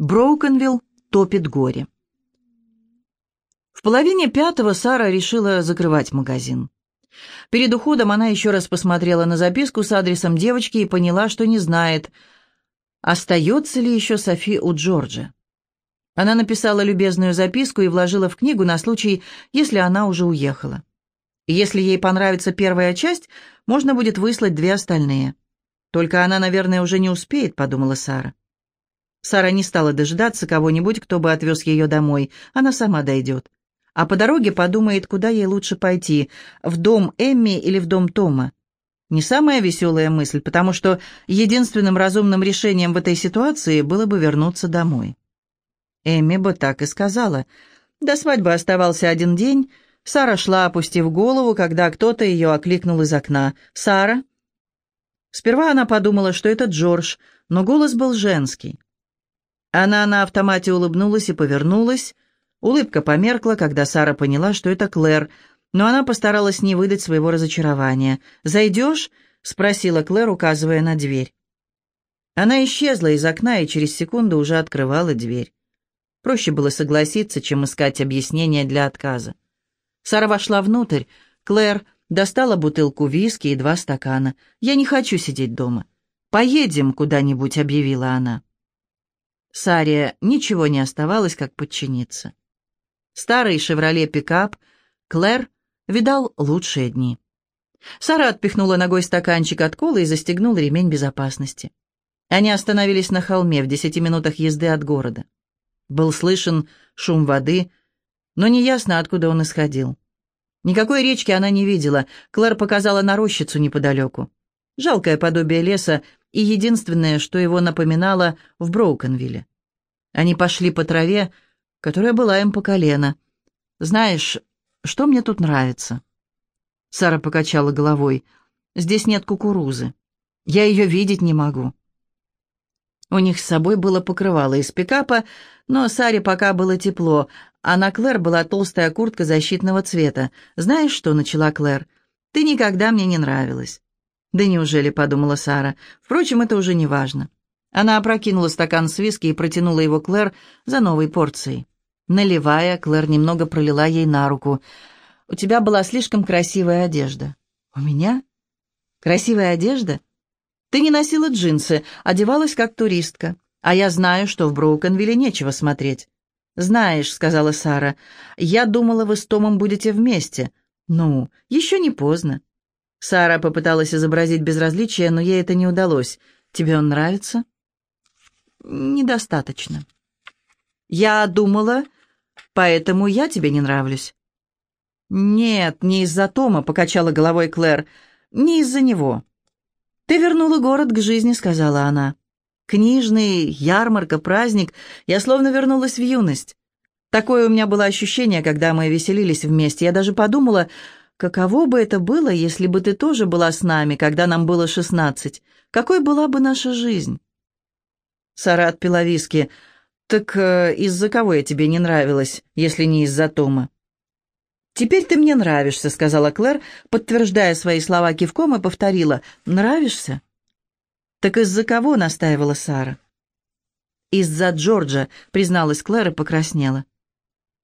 Броукенвилл топит горе. В половине пятого Сара решила закрывать магазин. Перед уходом она еще раз посмотрела на записку с адресом девочки и поняла, что не знает, остается ли еще Софи у Джорджа. Она написала любезную записку и вложила в книгу на случай, если она уже уехала. если ей понравится первая часть, можно будет выслать две остальные. Только она, наверное, уже не успеет, подумала Сара. Сара не стала дожидаться кого-нибудь, кто бы отвез ее домой. Она сама дойдет. А по дороге подумает, куда ей лучше пойти, в дом Эмми или в дом Тома. Не самая веселая мысль, потому что единственным разумным решением в этой ситуации было бы вернуться домой. Эмми бы так и сказала. До свадьбы оставался один день. Сара шла, опустив голову, когда кто-то ее окликнул из окна. «Сара?» Сперва она подумала, что это Джордж, но голос был женский. Она на автомате улыбнулась и повернулась. Улыбка померкла, когда Сара поняла, что это Клэр, но она постаралась не выдать своего разочарования. «Зайдешь?» — спросила Клэр, указывая на дверь. Она исчезла из окна и через секунду уже открывала дверь. Проще было согласиться, чем искать объяснения для отказа. Сара вошла внутрь. Клэр достала бутылку виски и два стакана. «Я не хочу сидеть дома. Поедем куда-нибудь», — объявила она. Саре ничего не оставалось, как подчиниться. Старый «Шевроле-пикап» Клэр видал лучшие дни. Сара отпихнула ногой стаканчик от колы и застегнула ремень безопасности. Они остановились на холме в десяти минутах езды от города. Был слышен шум воды, но неясно, откуда он исходил. Никакой речки она не видела. Клэр показала на рощицу неподалеку. Жалкое подобие леса и единственное, что его напоминало в Броукенвилле. Они пошли по траве, которая была им по колено. «Знаешь, что мне тут нравится?» Сара покачала головой. «Здесь нет кукурузы. Я ее видеть не могу». У них с собой было покрывало из пикапа, но Саре пока было тепло, а на Клэр была толстая куртка защитного цвета. «Знаешь что?» — начала Клэр. «Ты никогда мне не нравилась». «Да неужели?» — подумала Сара. «Впрочем, это уже не важно». Она опрокинула стакан с виски и протянула его Клэр за новой порцией. Наливая, Клэр немного пролила ей на руку. «У тебя была слишком красивая одежда». «У меня? Красивая одежда?» «Ты не носила джинсы, одевалась как туристка. А я знаю, что в Броукенвилле нечего смотреть». «Знаешь», — сказала Сара, — «я думала, вы с Томом будете вместе». «Ну, еще не поздно». Сара попыталась изобразить безразличие, но ей это не удалось. «Тебе он нравится?» «Недостаточно». «Я думала, поэтому я тебе не нравлюсь». «Нет, не из-за Тома», — покачала головой Клэр. «Не из-за него». «Ты вернула город к жизни», — сказала она. «Книжный, ярмарка, праздник. Я словно вернулась в юность. Такое у меня было ощущение, когда мы веселились вместе. Я даже подумала, каково бы это было, если бы ты тоже была с нами, когда нам было шестнадцать. Какой была бы наша жизнь?» Сара отпила виски. «Так э, из-за кого я тебе не нравилась, если не из-за Тома?» «Теперь ты мне нравишься», — сказала Клэр, подтверждая свои слова кивком и повторила. «Нравишься?» «Так из-за кого?» — настаивала Сара. «Из-за Джорджа», — призналась Клэр и покраснела.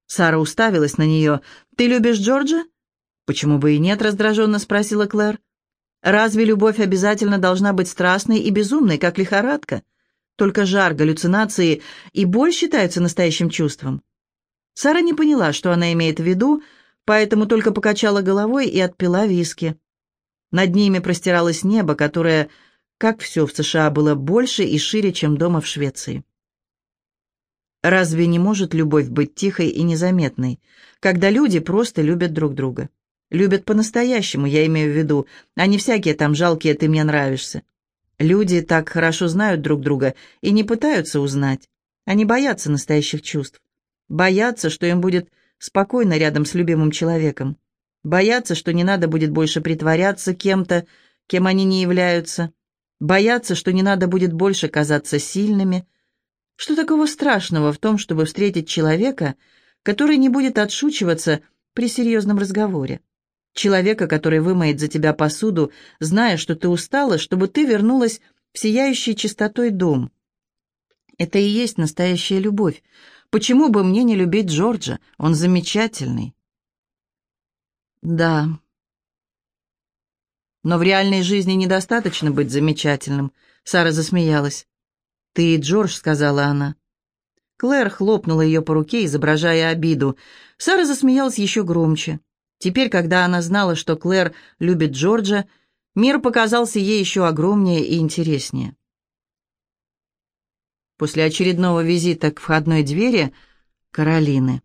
Сара уставилась на нее. «Ты любишь Джорджа?» «Почему бы и нет?» — раздраженно спросила Клэр. «Разве любовь обязательно должна быть страстной и безумной, как лихорадка? Только жар, галлюцинации и боль считаются настоящим чувством». Сара не поняла, что она имеет в виду, — поэтому только покачала головой и отпила виски. Над ними простиралось небо, которое, как все в США, было больше и шире, чем дома в Швеции. Разве не может любовь быть тихой и незаметной, когда люди просто любят друг друга? Любят по-настоящему, я имею в виду, а не всякие там жалкие «ты мне нравишься». Люди так хорошо знают друг друга и не пытаются узнать. Они боятся настоящих чувств. Боятся, что им будет спокойно рядом с любимым человеком. Боятся, что не надо будет больше притворяться кем-то, кем они не являются. Боятся, что не надо будет больше казаться сильными. Что такого страшного в том, чтобы встретить человека, который не будет отшучиваться при серьезном разговоре? Человека, который вымоет за тебя посуду, зная, что ты устала, чтобы ты вернулась в сияющий чистотой дом. Это и есть настоящая любовь. Почему бы мне не любить Джорджа? Он замечательный. Да. Но в реальной жизни недостаточно быть замечательным. Сара засмеялась. «Ты и Джордж», — сказала она. Клэр хлопнула ее по руке, изображая обиду. Сара засмеялась еще громче. Теперь, когда она знала, что Клэр любит Джорджа, мир показался ей еще огромнее и интереснее. После очередного визита к входной двери Каролины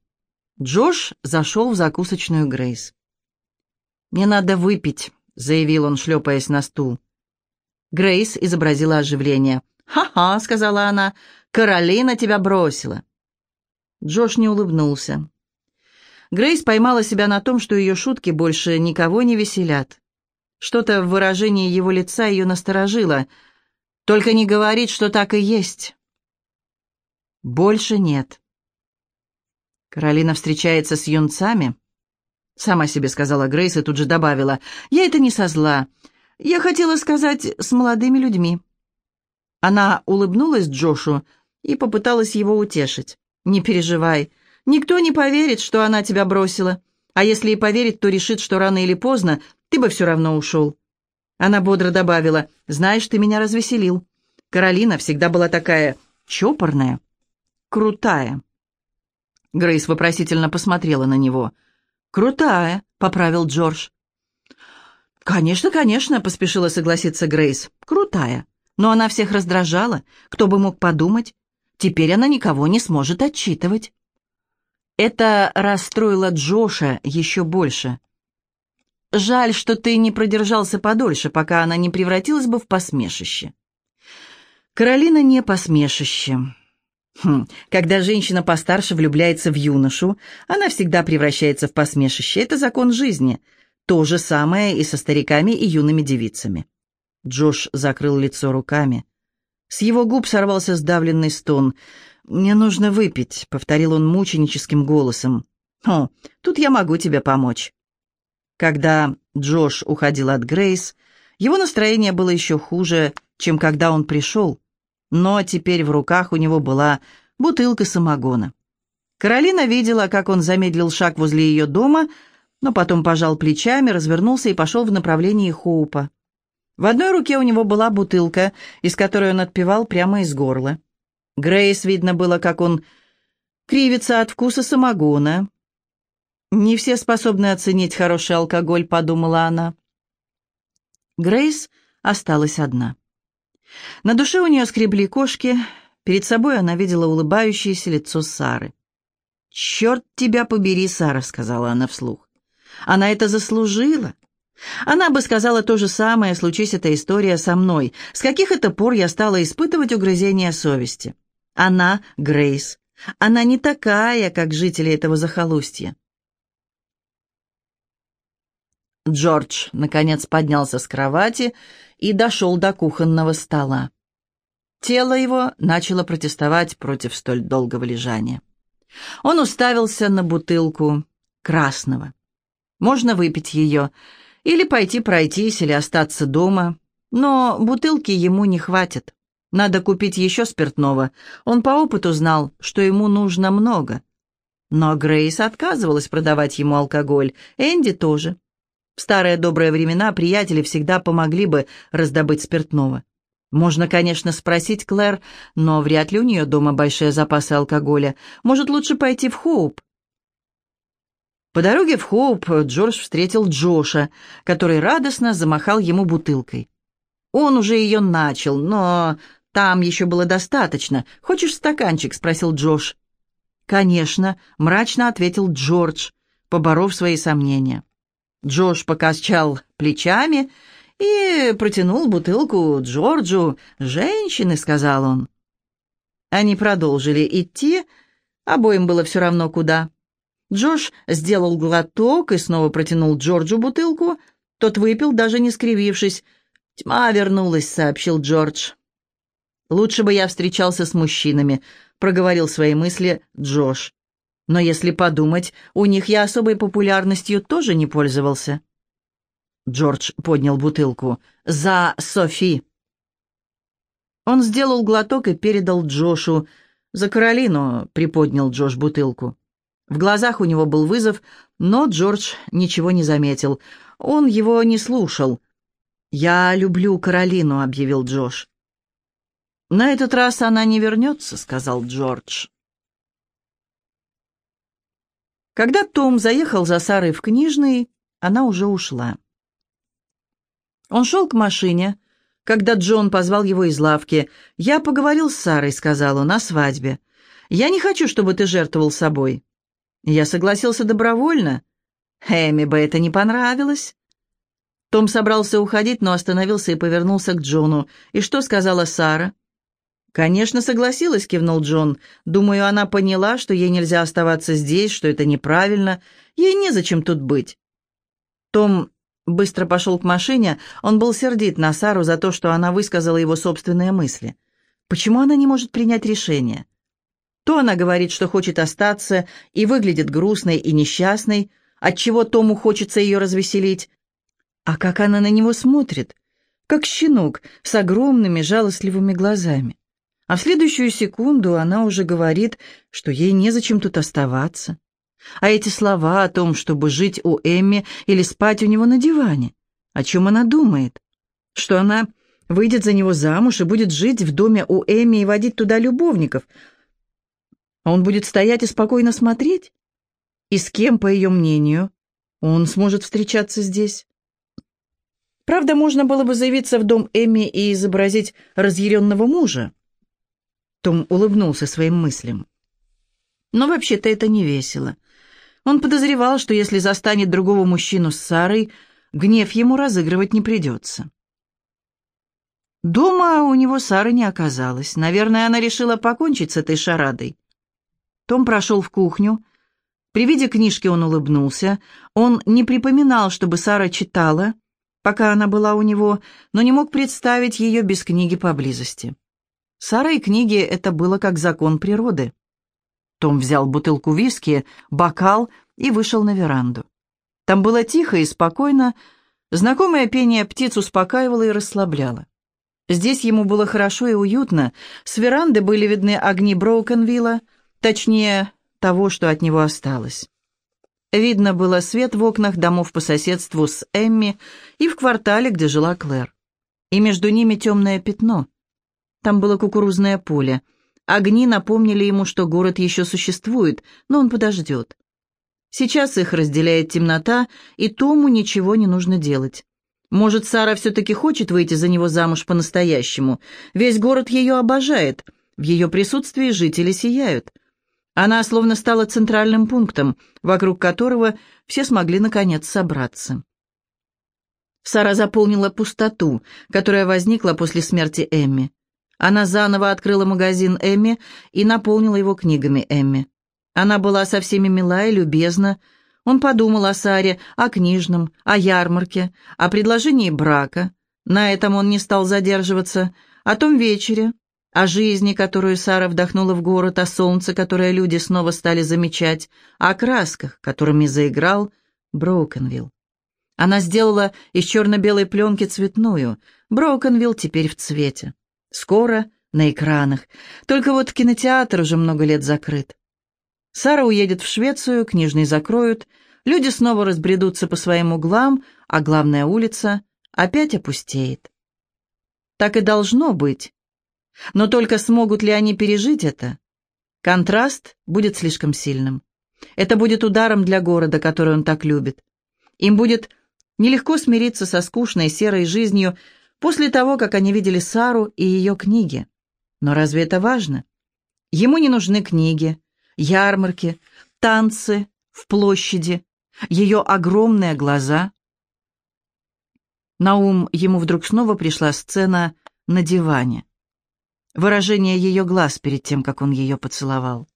Джош зашел в закусочную Грейс. «Мне надо выпить», — заявил он, шлепаясь на стул. Грейс изобразила оживление. «Ха-ха», — сказала она, — «Каролина тебя бросила». Джош не улыбнулся. Грейс поймала себя на том, что ее шутки больше никого не веселят. Что-то в выражении его лица ее насторожило. «Только не говорить, что так и есть». «Больше нет». Каролина встречается с юнцами. Сама себе сказала Грейс и тут же добавила. «Я это не со зла. Я хотела сказать, с молодыми людьми». Она улыбнулась Джошу и попыталась его утешить. «Не переживай. Никто не поверит, что она тебя бросила. А если и поверит, то решит, что рано или поздно ты бы все равно ушел». Она бодро добавила, «Знаешь, ты меня развеселил. Каролина всегда была такая чопорная, крутая». Грейс вопросительно посмотрела на него. «Крутая», — поправил Джордж. «Конечно, конечно», — поспешила согласиться Грейс. «Крутая. Но она всех раздражала. Кто бы мог подумать? Теперь она никого не сможет отчитывать». Это расстроило Джоша еще больше. Жаль, что ты не продержался подольше, пока она не превратилась бы в посмешище. Каролина не посмешище. Хм, когда женщина постарше влюбляется в юношу, она всегда превращается в посмешище. Это закон жизни. То же самое и со стариками и юными девицами. Джош закрыл лицо руками. С его губ сорвался сдавленный стон — «Мне нужно выпить», — повторил он мученическим голосом. «О, тут я могу тебе помочь». Когда Джош уходил от Грейс, его настроение было еще хуже, чем когда он пришел, но теперь в руках у него была бутылка самогона. Каролина видела, как он замедлил шаг возле ее дома, но потом пожал плечами, развернулся и пошел в направлении Хоупа. В одной руке у него была бутылка, из которой он отпивал прямо из горла. Грейс видно было, как он кривится от вкуса самогона. «Не все способны оценить хороший алкоголь», — подумала она. Грейс осталась одна. На душе у нее скребли кошки, перед собой она видела улыбающееся лицо Сары. «Черт тебя побери, Сара», — сказала она вслух. «Она это заслужила». Она бы сказала то же самое, случись эта история со мной. С каких это пор я стала испытывать угрызения совести? Она Грейс. Она не такая, как жители этого захолустья. Джордж, наконец, поднялся с кровати и дошел до кухонного стола. Тело его начало протестовать против столь долгого лежания. Он уставился на бутылку красного. Можно выпить ее, или пойти пройтись, или остаться дома, но бутылки ему не хватит. Надо купить еще спиртного. Он по опыту знал, что ему нужно много. Но Грейс отказывалась продавать ему алкоголь, Энди тоже. В старые добрые времена приятели всегда помогли бы раздобыть спиртного. Можно, конечно, спросить Клэр, но вряд ли у нее дома большие запасы алкоголя. Может, лучше пойти в Хоуп? По дороге в Хоуп Джордж встретил Джоша, который радостно замахал ему бутылкой. Он уже ее начал, но там еще было достаточно. Хочешь стаканчик?» — спросил Джош. «Конечно», — мрачно ответил Джордж, поборов свои сомнения. Джош покачал плечами и протянул бутылку Джорджу. «Женщины», — сказал он. Они продолжили идти, обоим было все равно куда. Джош сделал глоток и снова протянул Джорджу бутылку. Тот выпил, даже не скривившись. «Тьма вернулась», — сообщил Джордж. «Лучше бы я встречался с мужчинами», — проговорил свои мысли Джош. «Но если подумать, у них я особой популярностью тоже не пользовался». Джордж поднял бутылку. «За Софи!» Он сделал глоток и передал Джошу. «За Каролину», — приподнял Джош бутылку. В глазах у него был вызов, но Джордж ничего не заметил. Он его не слушал. «Я люблю Каролину», — объявил Джош. «На этот раз она не вернется», — сказал Джордж. Когда Том заехал за Сарой в книжный, она уже ушла. Он шел к машине, когда Джон позвал его из лавки. «Я поговорил с Сарой», — сказал он, — «на свадьбе. Я не хочу, чтобы ты жертвовал собой». Я согласился добровольно. Эми бы это не понравилось. Том собрался уходить, но остановился и повернулся к Джону. «И что сказала Сара?» «Конечно, согласилась», — кивнул Джон. «Думаю, она поняла, что ей нельзя оставаться здесь, что это неправильно. Ей незачем тут быть». Том быстро пошел к машине. Он был сердит на Сару за то, что она высказала его собственные мысли. Почему она не может принять решение? То она говорит, что хочет остаться, и выглядит грустной и несчастной, отчего Тому хочется ее развеселить. А как она на него смотрит? Как щенок с огромными жалостливыми глазами. А в следующую секунду она уже говорит, что ей незачем тут оставаться. А эти слова о том, чтобы жить у Эмми или спать у него на диване, о чем она думает? Что она выйдет за него замуж и будет жить в доме у Эмми и водить туда любовников. А он будет стоять и спокойно смотреть? И с кем, по ее мнению, он сможет встречаться здесь? Правда, можно было бы заявиться в дом Эмми и изобразить разъяренного мужа. Том улыбнулся своим мыслям. Но вообще-то это не весело. Он подозревал, что если застанет другого мужчину с Сарой, гнев ему разыгрывать не придется. Дома у него Сары не оказалось. Наверное, она решила покончить с этой шарадой. Том прошел в кухню. При виде книжки он улыбнулся. Он не припоминал, чтобы Сара читала, пока она была у него, но не мог представить ее без книги поблизости. Сара и книги — это было как закон природы. Том взял бутылку виски, бокал и вышел на веранду. Там было тихо и спокойно, знакомое пение птиц успокаивало и расслабляло. Здесь ему было хорошо и уютно, с веранды были видны огни Броукенвилла, точнее, того, что от него осталось. Видно было свет в окнах домов по соседству с Эмми и в квартале, где жила Клэр. И между ними темное пятно. Там было кукурузное поле. Огни напомнили ему, что город еще существует, но он подождет. Сейчас их разделяет темнота, и Тому ничего не нужно делать. Может, Сара все-таки хочет выйти за него замуж по-настоящему. Весь город ее обожает. В ее присутствии жители сияют. Она словно стала центральным пунктом, вокруг которого все смогли наконец собраться. Сара заполнила пустоту, которая возникла после смерти Эмми. Она заново открыла магазин Эмми и наполнила его книгами Эмми. Она была со всеми мила и любезна. Он подумал о Саре, о книжном, о ярмарке, о предложении брака. На этом он не стал задерживаться. О том вечере, о жизни, которую Сара вдохнула в город, о солнце, которое люди снова стали замечать, о красках, которыми заиграл Броукенвилл. Она сделала из черно-белой пленки цветную. Броукенвилл теперь в цвете. Скоро на экранах. Только вот кинотеатр уже много лет закрыт. Сара уедет в Швецию, книжный закроют, люди снова разбредутся по своим углам, а главная улица опять опустеет. Так и должно быть. Но только смогут ли они пережить это? Контраст будет слишком сильным. Это будет ударом для города, который он так любит. Им будет нелегко смириться со скучной серой жизнью, после того, как они видели Сару и ее книги. Но разве это важно? Ему не нужны книги, ярмарки, танцы в площади, ее огромные глаза. На ум ему вдруг снова пришла сцена на диване. Выражение ее глаз перед тем, как он ее поцеловал.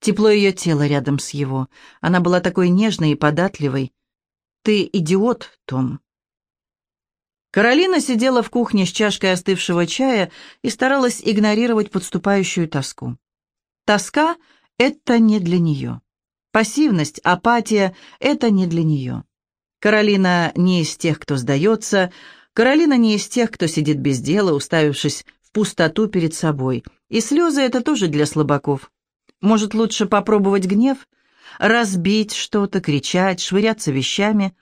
Тепло ее тела рядом с его. Она была такой нежной и податливой. «Ты идиот, Том», Каролина сидела в кухне с чашкой остывшего чая и старалась игнорировать подступающую тоску. Тоска — это не для нее. Пассивность, апатия — это не для нее. Каролина не из тех, кто сдается, Каролина не из тех, кто сидит без дела, уставившись в пустоту перед собой. И слезы — это тоже для слабаков. Может, лучше попробовать гнев? Разбить что-то, кричать, швыряться вещами?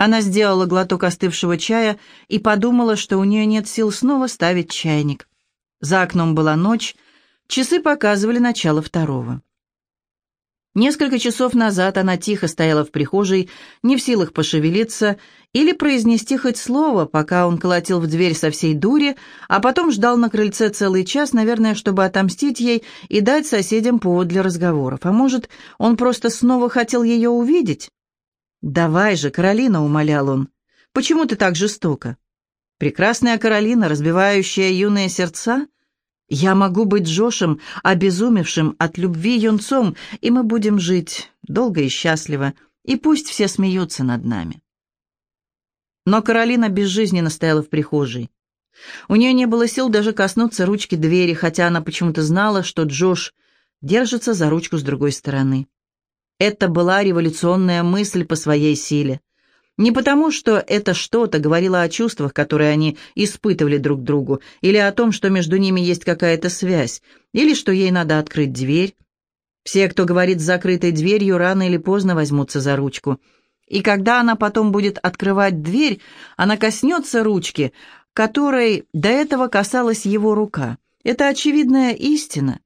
Она сделала глоток остывшего чая и подумала, что у нее нет сил снова ставить чайник. За окном была ночь, часы показывали начало второго. Несколько часов назад она тихо стояла в прихожей, не в силах пошевелиться или произнести хоть слово, пока он колотил в дверь со всей дури, а потом ждал на крыльце целый час, наверное, чтобы отомстить ей и дать соседям повод для разговоров. А может, он просто снова хотел ее увидеть? «Давай же, Каролина», — умолял он, — «почему ты так жестока?» «Прекрасная Каролина, разбивающая юные сердца?» Я могу быть Джошем, обезумевшим от любви юнцом, и мы будем жить долго и счастливо, и пусть все смеются над нами. Но Каролина безжизненно стояла в прихожей. У нее не было сил даже коснуться ручки двери, хотя она почему-то знала, что Джош держится за ручку с другой стороны. Это была революционная мысль по своей силе. Не потому, что это что-то говорило о чувствах, которые они испытывали друг другу, или о том, что между ними есть какая-то связь, или что ей надо открыть дверь. Все, кто говорит с закрытой дверью, рано или поздно возьмутся за ручку. И когда она потом будет открывать дверь, она коснется ручки, которой до этого касалась его рука. Это очевидная истина.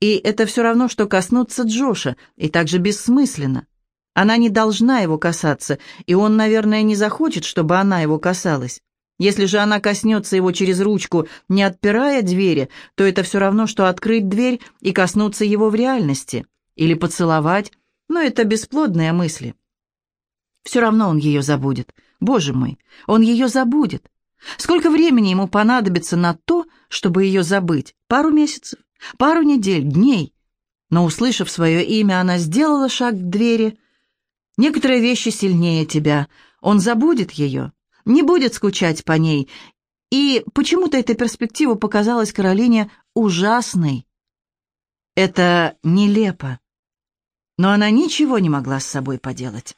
И это все равно, что коснуться Джоша, и также бессмысленно. Она не должна его касаться, и он, наверное, не захочет, чтобы она его касалась. Если же она коснется его через ручку, не отпирая двери, то это все равно, что открыть дверь и коснуться его в реальности. Или поцеловать, но это бесплодные мысли. Все равно он ее забудет. Боже мой, он ее забудет. Сколько времени ему понадобится на то, чтобы ее забыть? Пару месяцев? Пару недель? Дней? Но, услышав свое имя, она сделала шаг к двери, Некоторые вещи сильнее тебя. Он забудет ее, не будет скучать по ней. И почему-то эта перспектива показалась Каролине ужасной. Это нелепо. Но она ничего не могла с собой поделать.